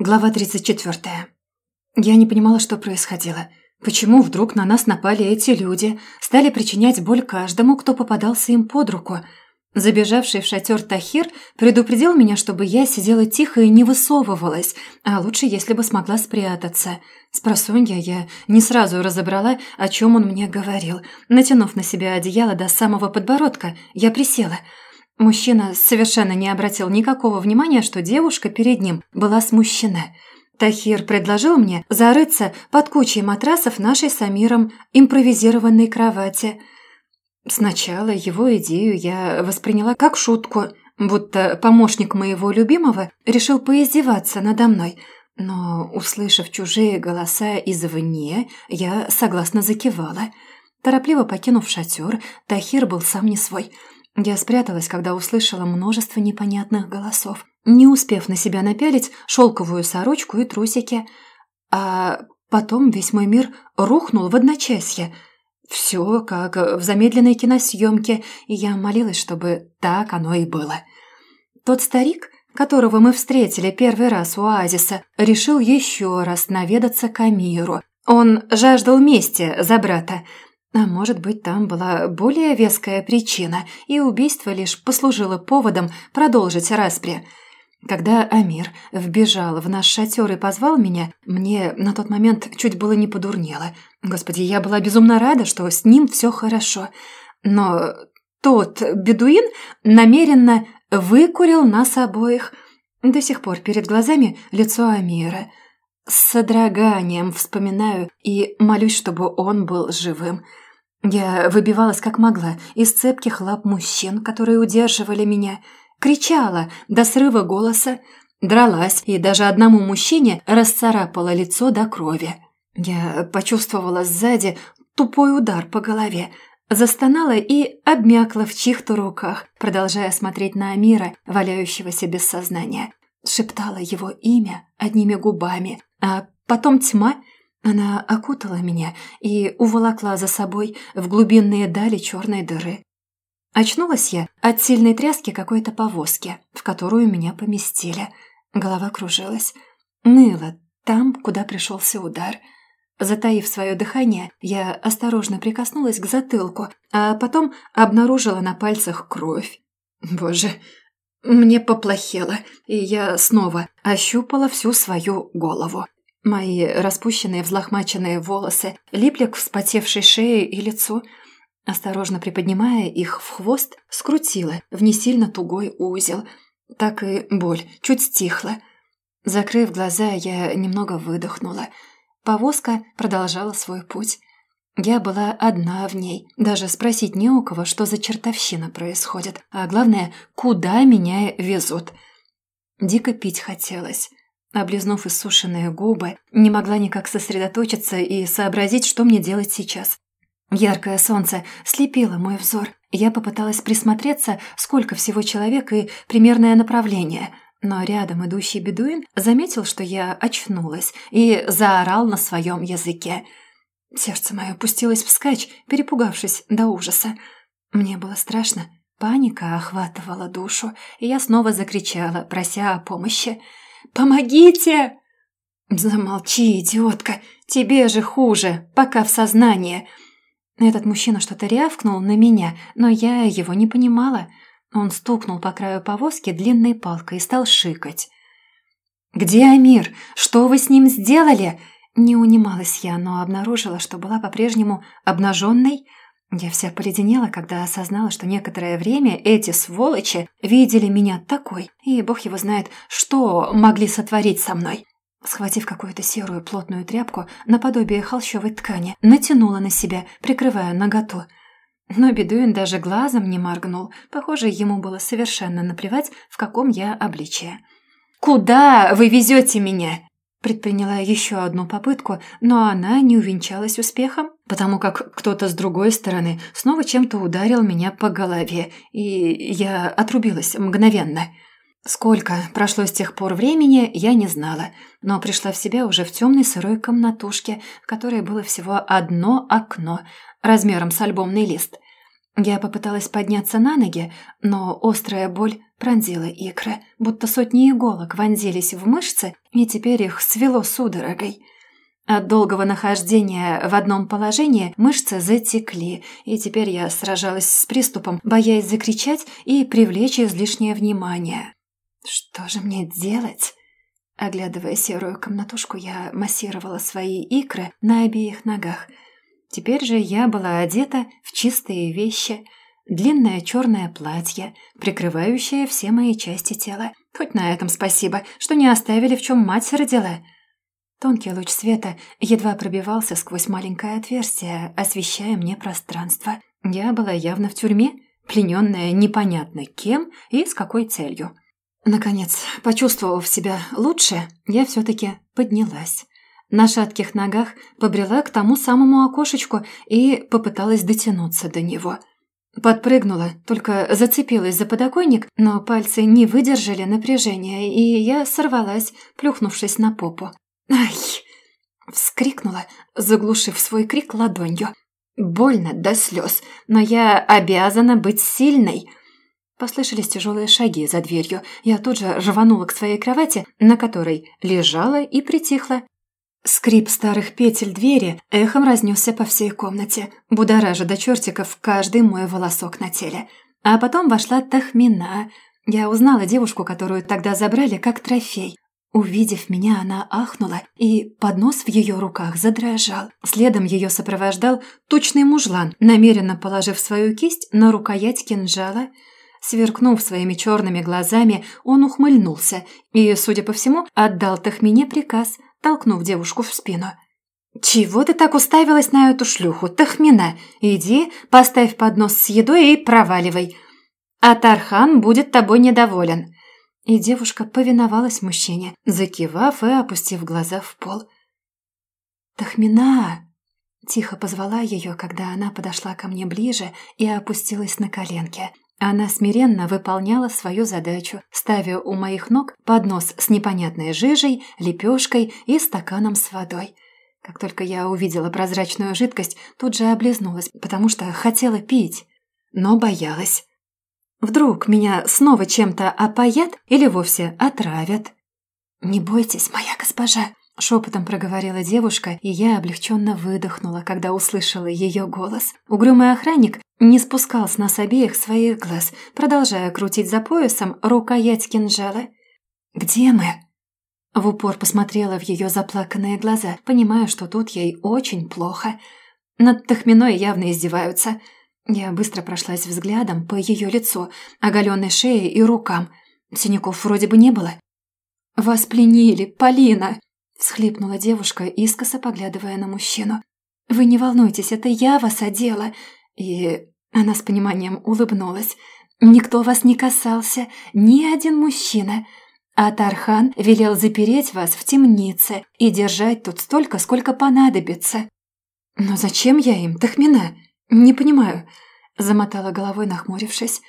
Глава 34. Я не понимала, что происходило. Почему вдруг на нас напали эти люди, стали причинять боль каждому, кто попадался им под руку. Забежавший в шатер Тахир предупредил меня, чтобы я сидела тихо и не высовывалась, а лучше, если бы смогла спрятаться. Спросонья я не сразу разобрала, о чем он мне говорил. Натянув на себя одеяло до самого подбородка, я присела – Мужчина совершенно не обратил никакого внимания, что девушка перед ним была смущена. Тахир предложил мне зарыться под кучей матрасов нашей с Амиром импровизированной кровати. Сначала его идею я восприняла как шутку, будто помощник моего любимого решил поиздеваться надо мной. Но, услышав чужие голоса извне, я согласно закивала. Торопливо покинув шатер, Тахир был сам не свой – я спряталась, когда услышала множество непонятных голосов, не успев на себя напялить шелковую сорочку и трусики. А потом весь мой мир рухнул в одночасье. Все как в замедленной киносъемке, и я молилась, чтобы так оно и было. Тот старик, которого мы встретили первый раз у оазиса, решил еще раз наведаться к Амиру. Он жаждал мести за брата, а может быть, там была более веская причина, и убийство лишь послужило поводом продолжить распри. Когда Амир вбежал в наш шатер и позвал меня, мне на тот момент чуть было не подурнело. Господи, я была безумно рада, что с ним все хорошо. Но тот бедуин намеренно выкурил нас обоих. До сих пор перед глазами лицо Амира. С содроганием вспоминаю и молюсь, чтобы он был живым. Я выбивалась как могла из цепких лап мужчин, которые удерживали меня, кричала до срыва голоса, дралась и даже одному мужчине расцарапала лицо до крови. Я почувствовала сзади тупой удар по голове, застонала и обмякла в чьих-то руках, продолжая смотреть на Амира, валяющегося без сознания. Шептала его имя одними губами, а потом тьма — она окутала меня и уволокла за собой в глубинные дали черной дыры. Очнулась я от сильной тряски какой-то повозки, в которую меня поместили. Голова кружилась. Ныла там, куда пришелся удар. Затаив свое дыхание, я осторожно прикоснулась к затылку, а потом обнаружила на пальцах кровь. Боже, мне поплохело, и я снова ощупала всю свою голову. Мои распущенные взлохмаченные волосы липли к вспотевшей шее и лицу. Осторожно приподнимая их в хвост, скрутила в не сильно тугой узел. Так и боль чуть стихла. Закрыв глаза, я немного выдохнула. Повозка продолжала свой путь. Я была одна в ней. Даже спросить не у кого, что за чертовщина происходит. А главное, куда меня везут. Дико пить хотелось. Облизнув иссушенные губы, не могла никак сосредоточиться и сообразить, что мне делать сейчас. Яркое солнце слепило мой взор. Я попыталась присмотреться, сколько всего человек и примерное направление. Но рядом идущий бедуин заметил, что я очнулась, и заорал на своем языке. Сердце мое пустилось вскачь, перепугавшись до ужаса. Мне было страшно. Паника охватывала душу, и я снова закричала, прося о помощи. Помогите!» «Замолчи, идиотка! Тебе же хуже, пока в сознании!» Этот мужчина что-то рявкнул на меня, но я его не понимала. Он стукнул по краю повозки длинной палкой и стал шикать. «Где Амир? Что вы с ним сделали?» Не унималась я, но обнаружила, что была по-прежнему обнаженной, я вся поледенела, когда осознала, что некоторое время эти сволочи видели меня такой, и бог его знает, что могли сотворить со мной. Схватив какую-то серую плотную тряпку наподобие холщовой ткани, натянула на себя, прикрывая наготу. Но бедуин даже глазом не моргнул. Похоже, ему было совершенно наплевать, в каком я обличье. «Куда вы везете меня?» Предприняла еще одну попытку, но она не увенчалась успехом, потому как кто-то с другой стороны снова чем-то ударил меня по голове, и я отрубилась мгновенно. Сколько прошло с тех пор времени, я не знала, но пришла в себя уже в темной сырой комнатушке, в которой было всего одно окно, размером с альбомный лист. Я попыталась подняться на ноги, но острая боль пронзила икры, будто сотни иголок вонзились в мышцы и теперь их свело судорогой. От долгого нахождения в одном положении мышцы затекли, и теперь я сражалась с приступом, боясь закричать и привлечь излишнее внимание. Что же мне делать? Оглядывая серую комнатушку, я массировала свои икры на обеих ногах. Теперь же я была одета в чистые вещи, длинное черное платье, прикрывающее все мои части тела. Хоть на этом спасибо, что не оставили, в чем мать родила. Тонкий луч света едва пробивался сквозь маленькое отверстие, освещая мне пространство. Я была явно в тюрьме, плененная непонятно кем и с какой целью. Наконец, почувствовав себя лучше, я все-таки поднялась. На шатких ногах побрела к тому самому окошечку и попыталась дотянуться до него. Подпрыгнула, только зацепилась за подоконник, но пальцы не выдержали напряжения, и я сорвалась, плюхнувшись на попу. «Ай!» — вскрикнула, заглушив свой крик ладонью. «Больно до слез, но я обязана быть сильной!» Послышались тяжелые шаги за дверью. Я тут же рванула к своей кровати, на которой лежала и притихла. Скрип старых петель двери эхом разнесся по всей комнате, будоража до чертиков каждый мой волосок на теле. А потом вошла Тахмина. Я узнала девушку, которую тогда забрали как трофей. Увидев меня, она ахнула, и поднос в ее руках задрожал. Следом ее сопровождал тучный мужлан, намеренно положив свою кисть на рукоять кинжала. Сверкнув своими черными глазами, он ухмыльнулся и, судя по всему, отдал Тахмине приказ, толкнув девушку в спину. «Чего ты так уставилась на эту шлюху, Тахмина? Иди, поставь поднос с едой и проваливай. А Тархан будет тобой недоволен». И девушка повиновалась мужчине, закивав и опустив глаза в пол. «Тахмина!» Тихо позвала ее, когда она подошла ко мне ближе и опустилась на коленки. Она смиренно выполняла свою задачу, ставя у моих ног поднос с непонятной жижей, лепешкой и стаканом с водой. Как только я увидела прозрачную жидкость, тут же облизнулась, потому что хотела пить, но боялась. Вдруг меня снова чем-то опоят или вовсе отравят? «Не бойтесь, моя госпожа», — шепотом проговорила девушка, и я облегченно выдохнула, когда услышала ее голос. Угрюмый охранник не спускал с нас обеих своих глаз, продолжая крутить за поясом рукоять кинжала. «Где мы?» В упор посмотрела в ее заплаканные глаза, понимая, что тут ей очень плохо. Над Тахминой явно издеваются — я быстро прошлась взглядом по ее лицу, оголенной шее и рукам. Синяков вроде бы не было. «Вас пленили, Полина!» – всхлипнула девушка, искоса поглядывая на мужчину. «Вы не волнуйтесь, это я вас одела!» И она с пониманием улыбнулась. «Никто вас не касался, ни один мужчина!» А Тархан велел запереть вас в темнице и держать тут столько, сколько понадобится. Но зачем я им, Тахмина? «Не понимаю», — замотала головой, нахмурившись.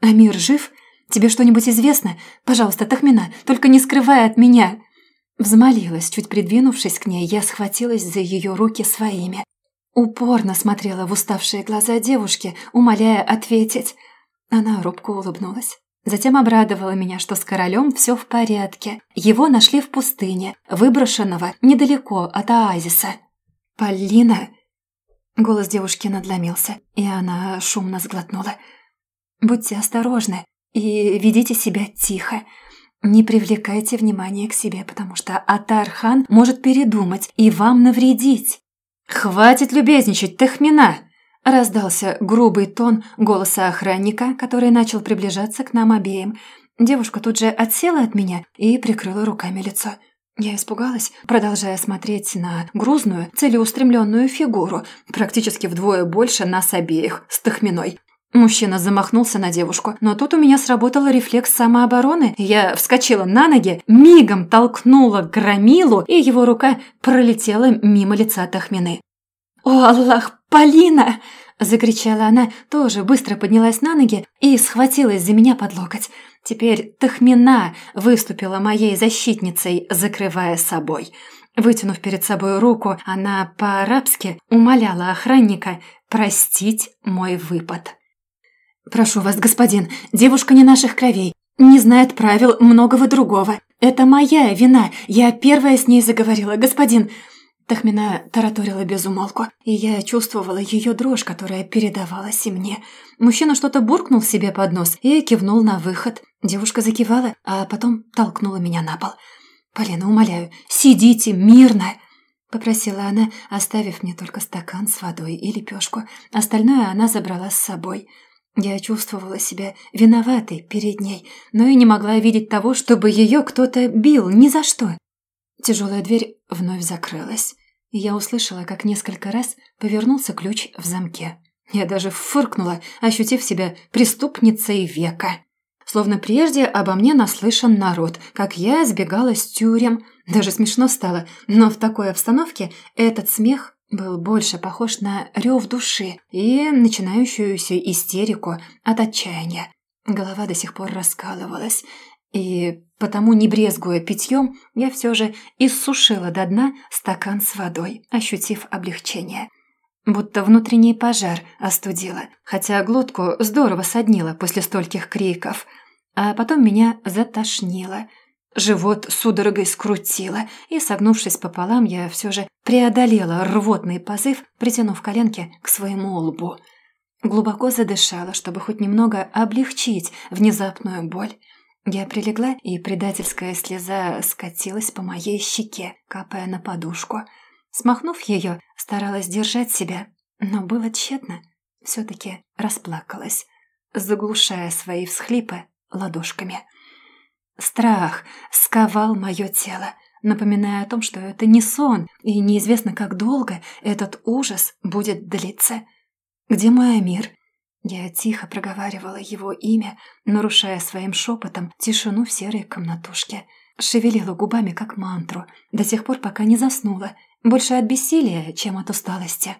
«Амир жив? Тебе что-нибудь известно? Пожалуйста, Тахмина, только не скрывай от меня!» Взмолилась, чуть придвинувшись к ней, я схватилась за ее руки своими. Упорно смотрела в уставшие глаза девушки, умоляя ответить. Она робко улыбнулась. Затем обрадовала меня, что с королем все в порядке. Его нашли в пустыне, выброшенного недалеко от оазиса. «Полина!» Голос девушки надломился, и она шумно сглотнула. «Будьте осторожны и ведите себя тихо. Не привлекайте внимания к себе, потому что Атар-хан может передумать и вам навредить». «Хватит любезничать, Тахмина!» Раздался грубый тон голоса охранника, который начал приближаться к нам обеим. Девушка тут же отсела от меня и прикрыла руками лицо. Я испугалась, продолжая смотреть на грузную, целеустремленную фигуру, практически вдвое больше нас обеих, с Тахминой. Мужчина замахнулся на девушку, но тут у меня сработал рефлекс самообороны. Я вскочила на ноги, мигом толкнула громилу, и его рука пролетела мимо лица Тахмины. «О, Аллах, Полина!» – закричала она, тоже быстро поднялась на ноги и схватилась за меня под локоть. Теперь Тахмина выступила моей защитницей, закрывая собой. Вытянув перед собой руку, она по-арабски умоляла охранника простить мой выпад. «Прошу вас, господин, девушка не наших кровей, не знает правил многого другого. Это моя вина. Я первая с ней заговорила. Господин, Тахмина тараторила без умолку, и я чувствовала ее дрожь, которая передавалась и мне. Мужчина что-то буркнул себе под нос и кивнул на выход. Девушка закивала, а потом толкнула меня на пол. «Полина, умоляю, сидите мирно!» Попросила она, оставив мне только стакан с водой и лепешку. Остальное она забрала с собой. Я чувствовала себя виноватой перед ней, но и не могла видеть того, чтобы ее кто-то бил ни за что. Тяжелая дверь вновь закрылась, и я услышала, как несколько раз повернулся ключ в замке. Я даже фыркнула, ощутив себя преступницей века. Словно прежде обо мне наслышан народ, как я сбегала с тюрем. Даже смешно стало, но в такой обстановке этот смех был больше похож на рев души и начинающуюся истерику от отчаяния. Голова до сих пор раскалывалась, и потому, не брезгуя питьем, я все же иссушила до дна стакан с водой, ощутив облегчение. Будто внутренний пожар остудила, хотя глотку здорово соднило после стольких криков. А потом меня затошнило. Живот судорогой скрутило, и, согнувшись пополам, я все же преодолела рвотный позыв, притянув коленки к своему лбу. Глубоко задышала, чтобы хоть немного облегчить внезапную боль. Я прилегла, и предательская слеза скатилась по моей щеке, капая на подушку. Смахнув ее, старалась держать себя, но было тщетно. Все-таки расплакалась, заглушая свои всхлипы ладошками. Страх сковал мое тело, напоминая о том, что это не сон, и неизвестно, как долго этот ужас будет длиться. Где мой Амир? Я тихо проговаривала его имя, нарушая своим шепотом тишину в серой комнатушке. Шевелила губами, как мантру, до тех пор, пока не заснула, больше от бессилия, чем от усталости.